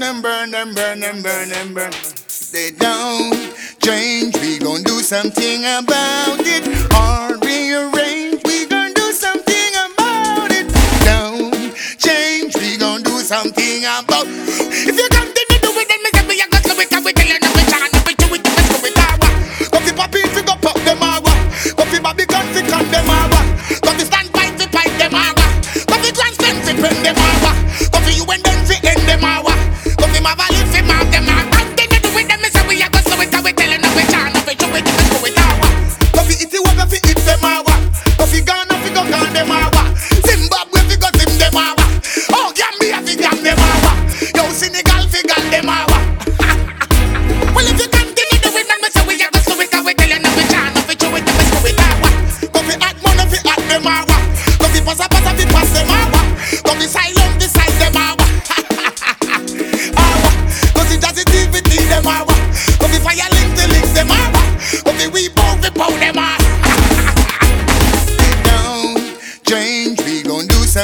them, burn them, burn them, burn them, burn. If they don't change, we gon' do something about it. Or rearrange, we gon' do something about it. Don't change, we gon' do something about it. If you come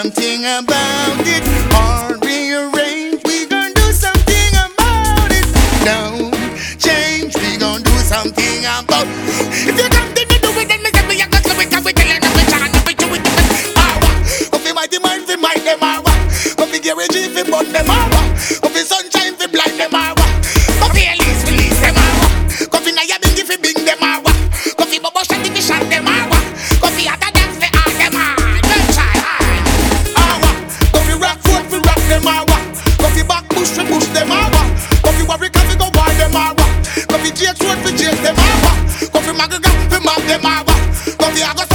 something about it. Or rearrange, we gonna do something about it. No change, we gonna do something about it. If you come to do it, then listen me, I got to it, I will tell you, I shine, I will do it. Ah, what? If you might, you might, you might, them are what? If you get ready, if you want them, Yeah.